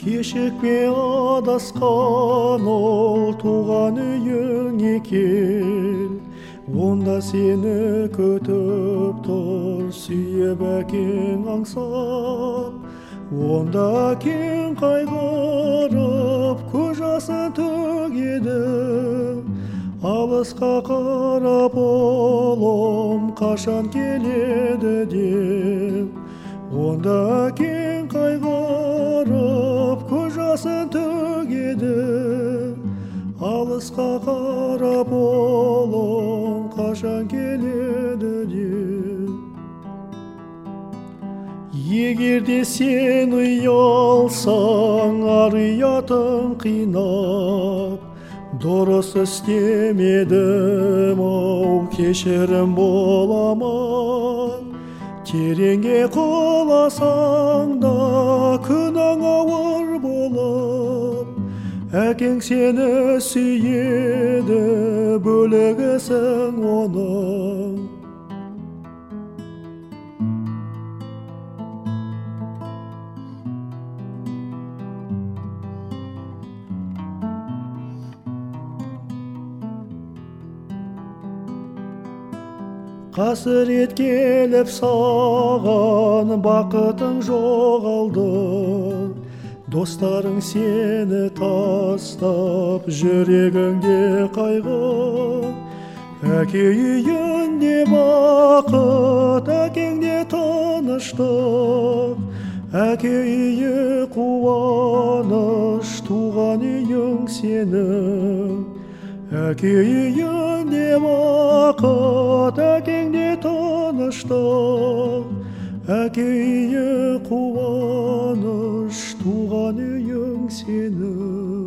кешікпе адасқан ол туған үйіңе кел онда сені күтіп тұр сүйіп әкең аңсап онда әкең қайғырып көз жасын төгеді алысқа қарап ұлым қашан келеді деп онда әкең алысқа қарап ұлым қашан келеді деп егер де сен ұялсаң ар ұятың қинап дұрыс істемедім ау кешірім бола тереңге құласаң да әкең сені сүйеді бөлігісің оның қасірет келіп саған бақытың жоғалды. Достарың сені тастап жүрегіңде қайғы. Әке үйінде бақыт әкеңде тыныштық әке үйі қуаныш туған үйің сенің әке үйінде бақыт әкеңде тыныштық әке үйі қуаныш туған үйің сенің